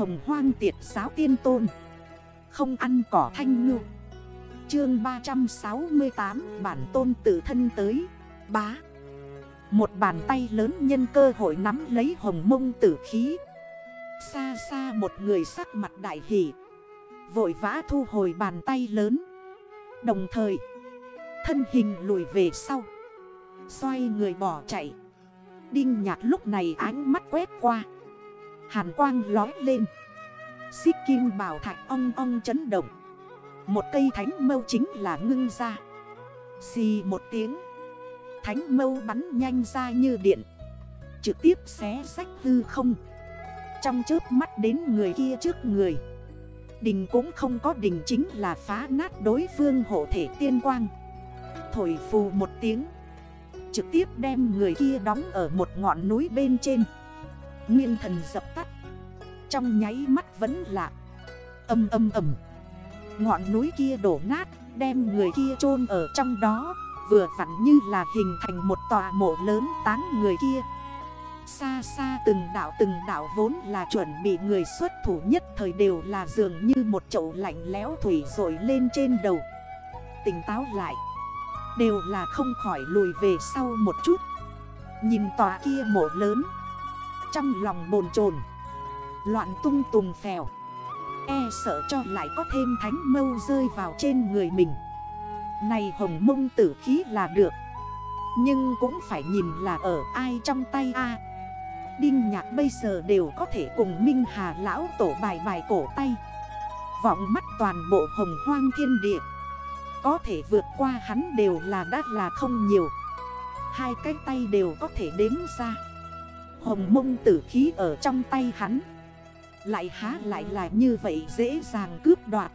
hồng hoang tiệt giáo tiên tôn. Không ăn cỏ thanh ngư. Chương 368 bản tôn tự thân tới. Bá. Một bàn tay lớn nhân cơ hội nắm lấy hồng mông tử khí. Xa xa một người sắc mặt đại hỷ Vội vã thu hồi bàn tay lớn. Đồng thời, Thân hình lùi về sau. Xoay người bỏ chạy. Đinh nhạc lúc này ánh mắt quét qua. Hàn quang lói lên. Xích kim bảo thạch ong ong chấn động. Một cây thánh mâu chính là ngưng ra. Xì một tiếng. Thánh mâu bắn nhanh ra như điện. Trực tiếp xé sách hư không. Trong chớp mắt đến người kia trước người. Đình cũng không có đình chính là phá nát đối phương hộ thể tiên quang. Thổi phù một tiếng. Trực tiếp đem người kia đóng ở một ngọn núi bên trên. Nguyên thần dập tắt. Trong nháy mắt vẫn lạ. Âm âm âm Ngọn núi kia đổ nát, Đem người kia chôn ở trong đó. Vừa vặn như là hình thành một tòa mộ lớn táng người kia. Xa xa từng đảo từng đảo vốn là chuẩn bị người xuất thủ nhất thời đều là dường như một chậu lạnh lẽo thủy rồi lên trên đầu. Tỉnh táo lại. Đều là không khỏi lùi về sau một chút. Nhìn tòa kia mộ lớn trong lòng bồn chồn. Loạn tung tùng phèo. E sợ cho lại có thêm thánh mâu rơi vào trên người mình. Này hồng mông tử khí là được. Nhưng cũng phải nhìn là ở ai trong tay a. Đinh nhạc bây giờ đều có thể cùng Minh Hà lão tổ bài bài cổ tay. Vọng mắt toàn bộ hồng hoang thiên địa. Có thể vượt qua hắn đều là đắt là không nhiều. Hai cái tay đều có thể đếm ra. Hồng mông tử khí ở trong tay hắn. Lại há lại là như vậy dễ dàng cướp đoạt.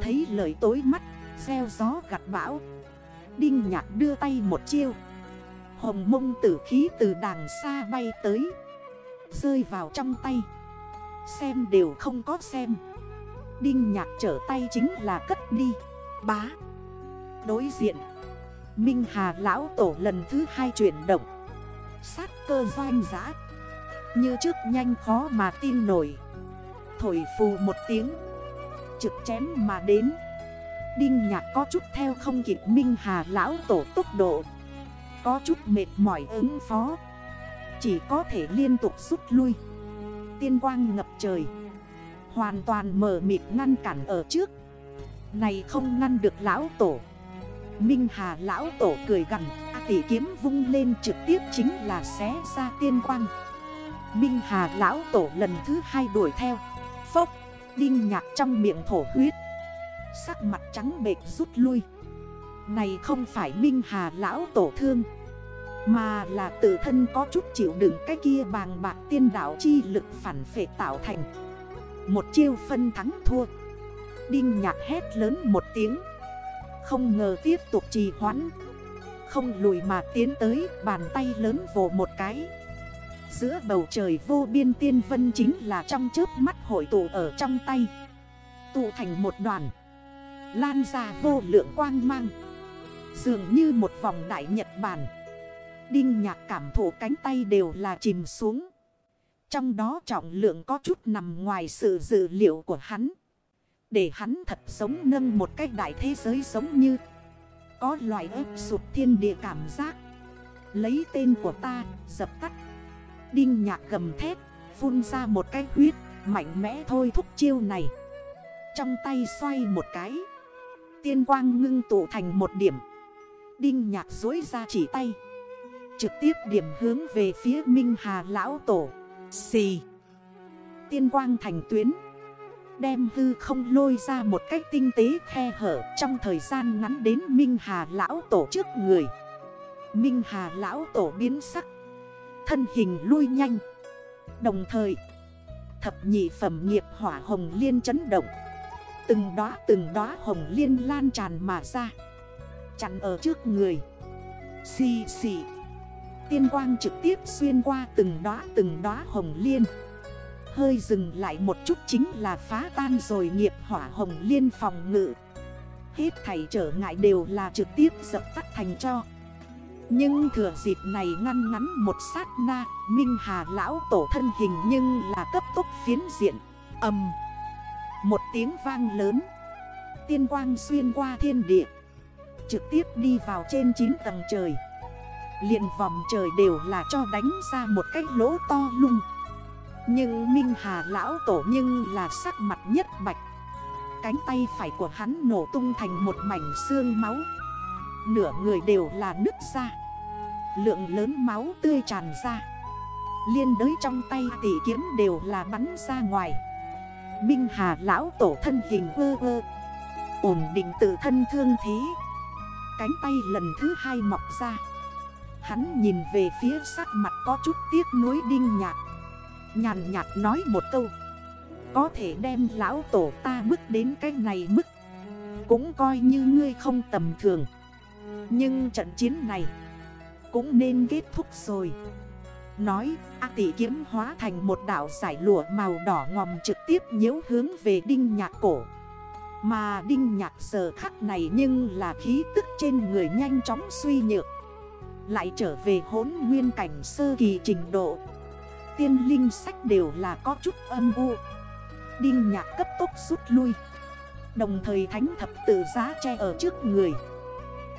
Thấy lời tối mắt, Gieo gió gặt bão. Đinh nhạc đưa tay một chiêu. Hồng mông tử khí từ đàng xa bay tới. Rơi vào trong tay. Xem đều không có xem. Đinh nhạc trở tay chính là cất đi. Bá. Đối diện. Minh Hà lão tổ lần thứ hai chuyển động. Sát cơ doanh giã. Như trước nhanh khó mà tin nổi. Thổi phù một tiếng. Trực chém mà đến. Đinh nhạc có chút theo không kịp Minh Hà lão tổ tốc độ. Có chút mệt mỏi ứng phó. Chỉ có thể liên tục rút lui. Tiên quang ngập trời. Hoàn toàn mở mịt ngăn cản ở trước. Này không ngăn được lão tổ. Minh Hà lão tổ cười gần tỷ kiếm vung lên trực tiếp chính là xé ra tiên quang Minh Hà lão tổ lần thứ hai đuổi theo. Phốc, Đinh nhạc trong miệng thổ huyết. Sắc mặt trắng bệt rút lui. Này không phải Minh Hà lão tổ thương, Mà là tự thân có chút chịu đựng cái kia bàng bạc tiên đảo chi lực phản phệ tạo thành. Một chiêu phân thắng thua. Đinh nhạc hét lớn một tiếng. Không ngờ tiếp tục trì hoãn. Không lùi mà tiến tới, bàn tay lớn vồ một cái. Giữa bầu trời vô biên tiên vân chính là trong chớp mắt hội tụ ở trong tay. Tụ thành một đoàn. Lan ra vô lượng quang mang. Dường như một vòng đại Nhật Bản. Đinh nhạc cảm thụ cánh tay đều là chìm xuống. Trong đó trọng lượng có chút nằm ngoài sự dự liệu của hắn. Để hắn thật sống nâng một cách đại thế giới giống như có loại ớt sụp thiên địa cảm giác. Lấy tên của ta, dập tắt. Đinh nhạc gầm thét, Phun ra một cái huyết, Mạnh mẽ thôi thúc chiêu này. Trong tay xoay một cái. Tiên quang ngưng tụ thành một điểm. Đinh nhạc dối ra chỉ tay. Trực tiếp điểm hướng về phía Minh Hà Lão Tổ. Xì. Tiên quang thành tuyến. Đem hư không lôi ra một cách tinh tế khe hở Trong thời gian ngắn đến Minh Hà Lão Tổ trước người. Minh Hà Lão Tổ biến sắc, Thân hình lui nhanh. Đồng thời, Thập nhị phẩm nghiệp hỏa hồng liên chấn động. Từng đóa từng đóa hồng liên lan tràn mà ra, Chặn ở trước người. Xì xì, Tiên quang trực tiếp xuyên qua từng đóa từng đóa hồng liên. Hơi dừng lại một chút chính là phá tan rồi nghiệp hỏa hồng liên phòng ngự. Hết thảy trở ngại đều là trực tiếp dập tắt thành cho. Nhưng thừa dịp này ngăn ngắn một sát na, Minh Hà lão tổ thân hình nhưng là cấp tốc phiến diện. Âm. Một tiếng vang lớn. Tiên quang xuyên qua thiên địa. Trực tiếp đi vào trên 9 tầng trời. Liền vòng trời đều là cho đánh ra một cái lỗ to lung. Nhưng Minh Hà lão tổ nhưng là sắc mặt nhất bạch. Cánh tay phải của hắn nổ tung thành một mảnh xương máu. Nửa người đều là nứt ra. Lượng lớn máu tươi tràn ra. Liên đới trong tay tỷ kiếm đều là bắn ra ngoài. Minh Hà lão tổ thân hình vơ vơ Ổn định tự thân thương thế. Cánh tay lần thứ hai mọc ra. Hắn nhìn về phía sắc mặt có chút tiếc nuối đinh nhạt Nhàn nhạt nói một câu. Có thể đem lão tổ ta bước đến cái này mức, Cũng coi như ngươi không tầm thường. Nhưng trận chiến này Cũng nên kết thúc rồi. Nói, A tỷ kiếm hóa thành một đảo giải lụa màu đỏ ngòm trực tiếp nhếu hướng về đinh nhạc cổ. Mà đinh nhạc giờ khắc này nhưng là khí tức trên người nhanh chóng suy nhược, lại trở về hốn nguyên cảnh sơ kỳ trình độ. Tiên linh sách đều là có chút âm u. Đinh nhạc cấp tốc rút lui. Đồng thời thánh thập tự giá che ở trước người.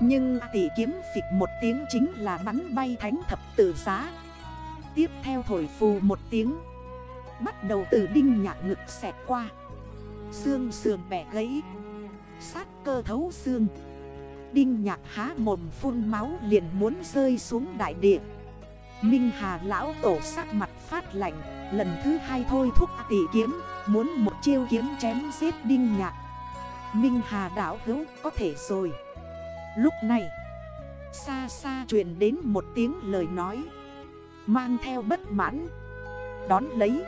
Nhưng tỷ kiếm phịch một tiếng chính là bắn bay thánh thập tự giá. Tiếp theo thổi phù một tiếng. Bắt đầu từ đinh nhạc ngực xẹt qua. Xương sườn bẻ gãy. Sát cơ thấu xương. Đinh nhạc há mồm phun máu liền muốn rơi xuống đại địa. Minh Hà lão tổ sắc mặt phát lạnh, Lần thứ hai thôi thúc tỷ kiếm, Muốn một chiêu kiếm chém giết đinh nhạc. Minh Hà đảo hữu, có thể rồi. Lúc này, Xa xa truyền đến một tiếng lời nói, Mang theo bất mãn. Đón lấy,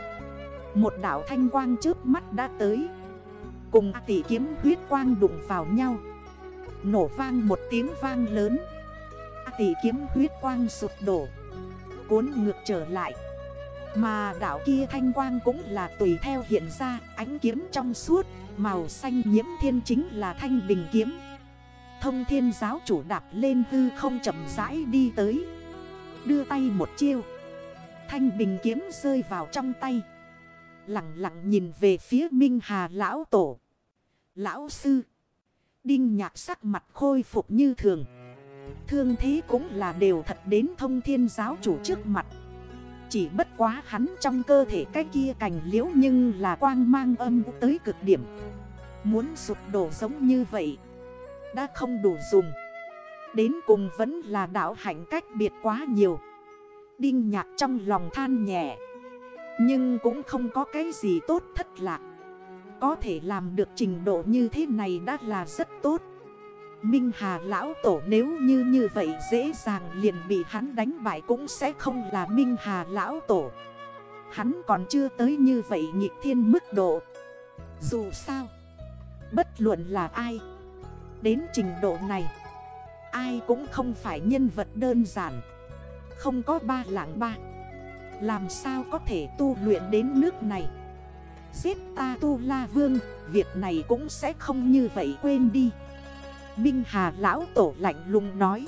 Một đảo thanh quang trước mắt đã tới. Cùng tỷ kiếm huyết quang đụng vào nhau, Nổ vang một tiếng vang lớn. Tỷ kiếm huyết quang sụp đổ. Cuốn ngược trở lại. Mà đảo kia thanh quang cũng là tùy theo hiện ra, Ánh kiếm trong suốt, Màu xanh nhiễm thiên chính là thanh bình kiếm. Thông thiên giáo chủ đạp lên hư không chậm rãi đi tới. Đưa tay một chiêu. Thanh bình kiếm rơi vào trong tay. Lặng lặng nhìn về phía Minh Hà lão tổ. Lão sư. Đinh nhạc sắc mặt khôi phục như thường. Thương thế cũng là đều thật đến thông thiên giáo chủ trước mặt. Chỉ bất quá hắn trong cơ thể cái kia cành liễu nhưng là quang mang âm tới cực điểm. Muốn sụp đổ giống như vậy, Đã không đủ dùng. Đến cùng vẫn là đảo hạnh cách biệt quá nhiều. Đinh nhạc trong lòng than nhẹ, Nhưng cũng không có cái gì tốt thất lạc. Có thể làm được trình độ như thế này đã là rất tốt. Minh Hà lão tổ nếu như như vậy dễ dàng liền bị hắn đánh bại cũng sẽ không là Minh Hà lão tổ. Hắn còn chưa tới như vậy nhịp thiên mức độ. Dù sao, Bất luận là ai, Đến trình độ này, Ai cũng không phải nhân vật đơn giản. Không có ba lạng ba, Làm sao có thể tu luyện đến nước này? Giết ta tu la vương, Việc này cũng sẽ không như vậy quên đi. Minh Hà lão tổ lạnh lùng nói.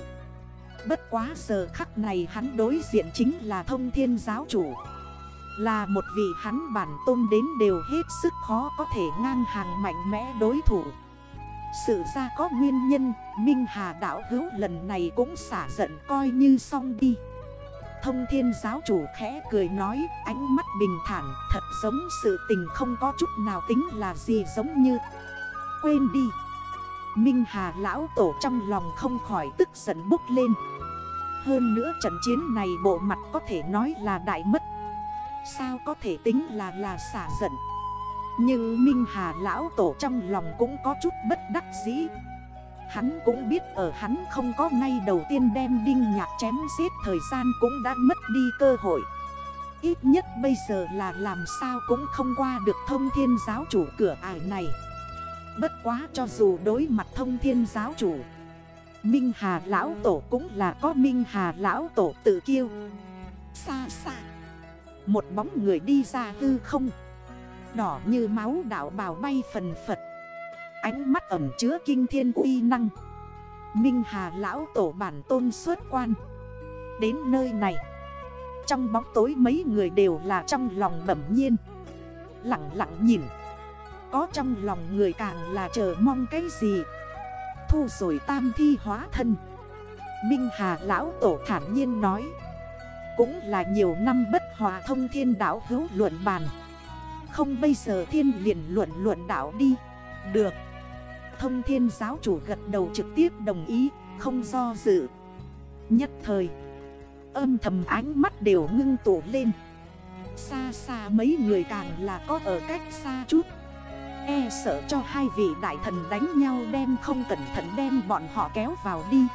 Bất quá giờ khắc này hắn đối diện chính là thông thiên giáo chủ. Là một vị hắn bản tôn đến đều hết sức khó có thể ngang hàng mạnh mẽ đối thủ. Sự ra có nguyên nhân, Minh Hà đảo hữu lần này cũng xả giận coi như xong đi. Thông thiên giáo chủ khẽ cười nói, ánh mắt bình thản, thật giống sự tình không có chút nào tính là gì giống như. Quên đi. Minh Hà lão tổ trong lòng không khỏi tức giận bốc lên. Hơn nữa trận chiến này bộ mặt có thể nói là đại mất. Sao có thể tính là là xả giận? Nhưng Minh Hà lão tổ trong lòng cũng có chút bất đắc dĩ. Hắn cũng biết ở hắn không có ngay đầu tiên đem đinh nhạc chém giết thời gian cũng đã mất đi cơ hội. Ít nhất bây giờ là làm sao cũng không qua được thông thiên giáo chủ cửa ải này. Bất quá cho dù đối mặt thông thiên giáo chủ, Minh Hà Lão Tổ cũng là có Minh Hà Lão Tổ tự kiêu. Xa xa, Một bóng người đi ra hư không, Đỏ như máu đảo bào bay phần phật. Ánh mắt ẩm chứa kinh thiên uy năng. Minh Hà lão tổ bản tôn xuất quan. Đến nơi này, Trong bóng tối mấy người đều là trong lòng bẩm nhiên. Lặng lặng nhìn. Có trong lòng người càng là chờ mong cái gì? Thu rồi tam thi hóa thân. Minh Hà Lão Tổ thản nhiên nói, Cũng là nhiều năm bất hòa thông thiên đảo hữu luận bàn. Không bây giờ thiên liền luận luận đảo đi. Được. Thông thiên giáo chủ gật đầu trực tiếp đồng ý, Không do dự. Nhất thời, Âm thầm ánh mắt đều ngưng tụ lên. Xa xa mấy người càng là có ở cách xa chút. E sợ cho hai vị đại thần đánh nhau đem không cẩn thận đem bọn họ kéo vào đi.